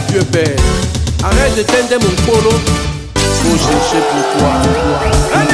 père. Arrête de t'aider mon polo. Faut chercher pour toi.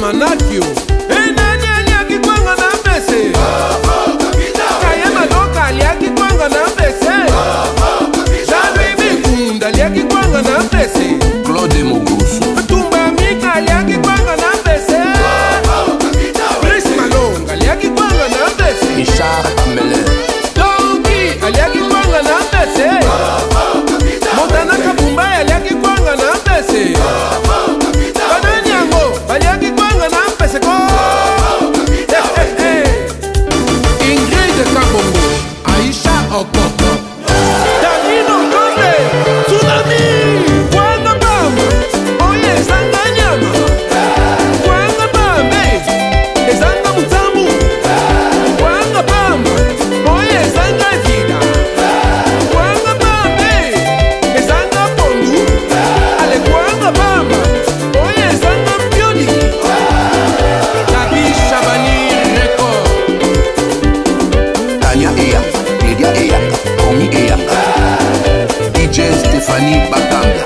manakio oh. e nani aliaki kwanga na mbese? Kayema donka aliaki kwanga na mbese? Jano ibikunda aliaki kwanga na mbese? Claude mogusu tumba mika aliaki kwanga na mbese? Ali aqui aliaki kwanga na mbese? Richard amele donki aliaki Giovanni Bacam.